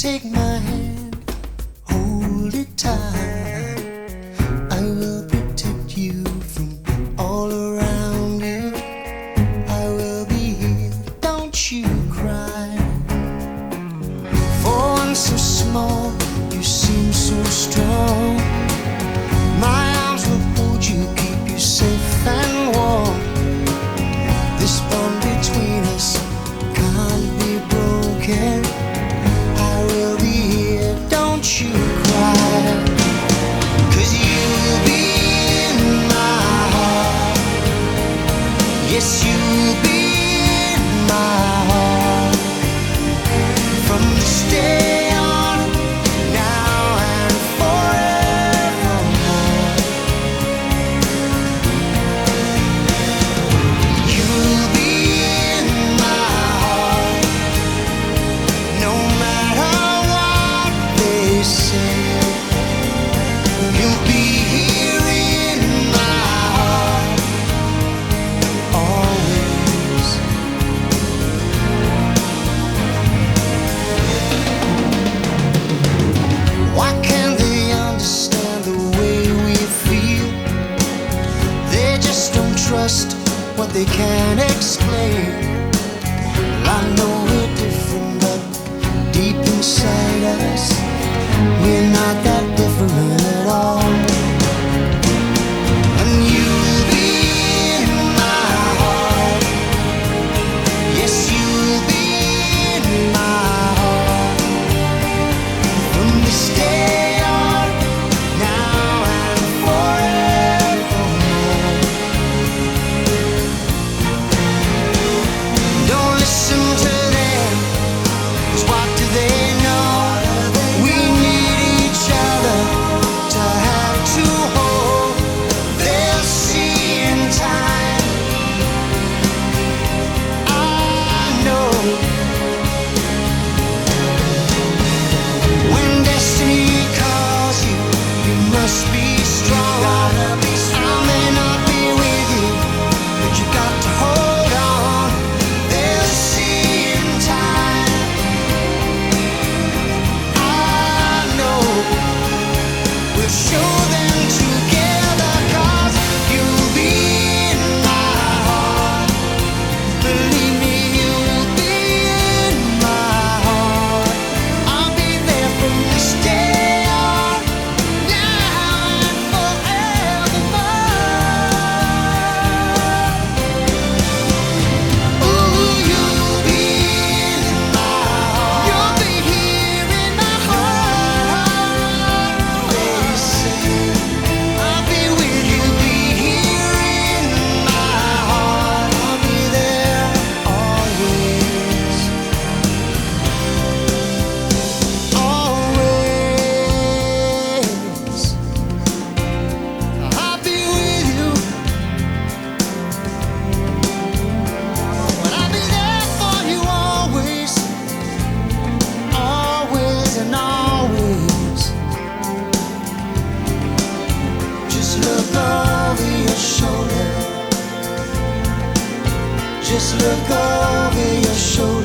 take my hand, hold it tight. They can't explain. Look over your shoulder.